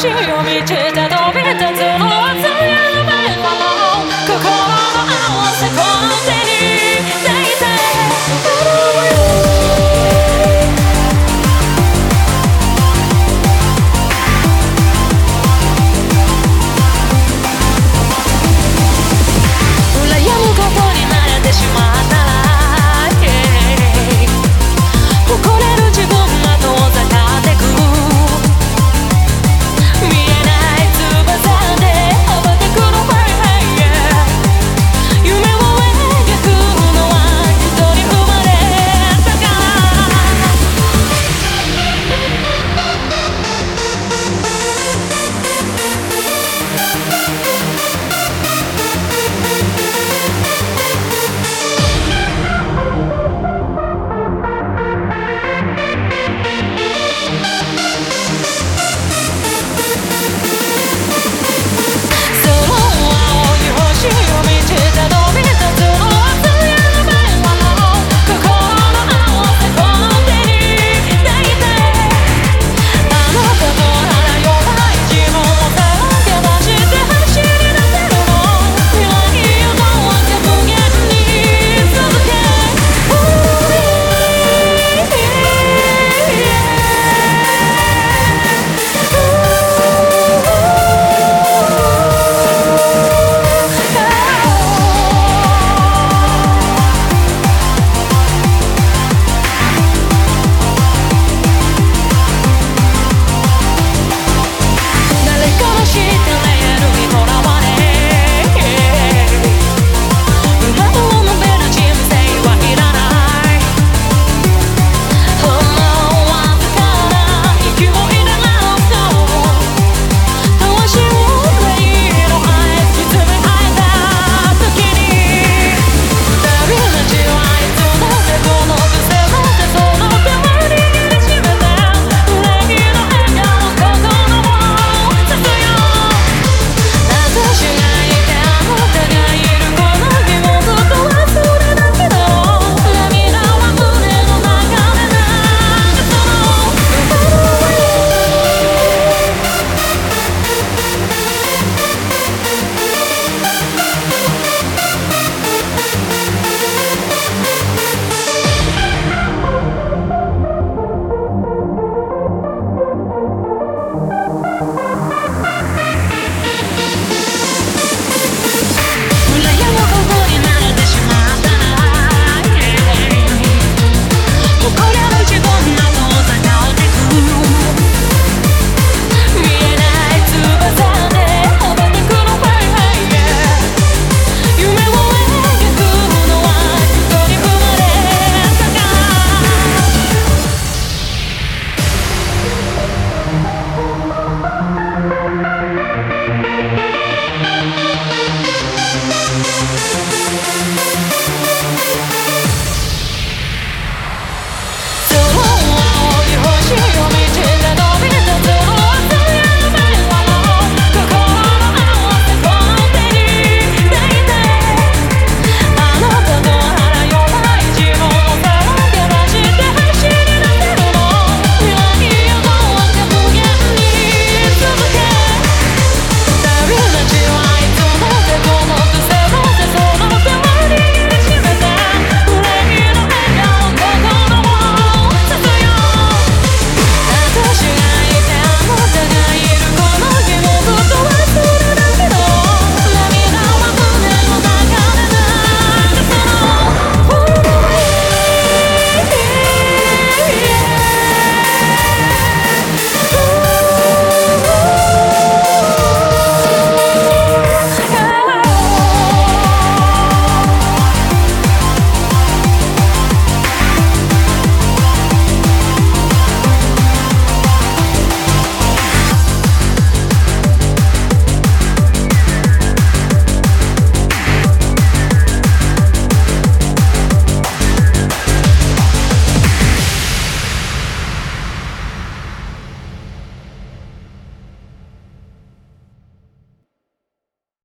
She on me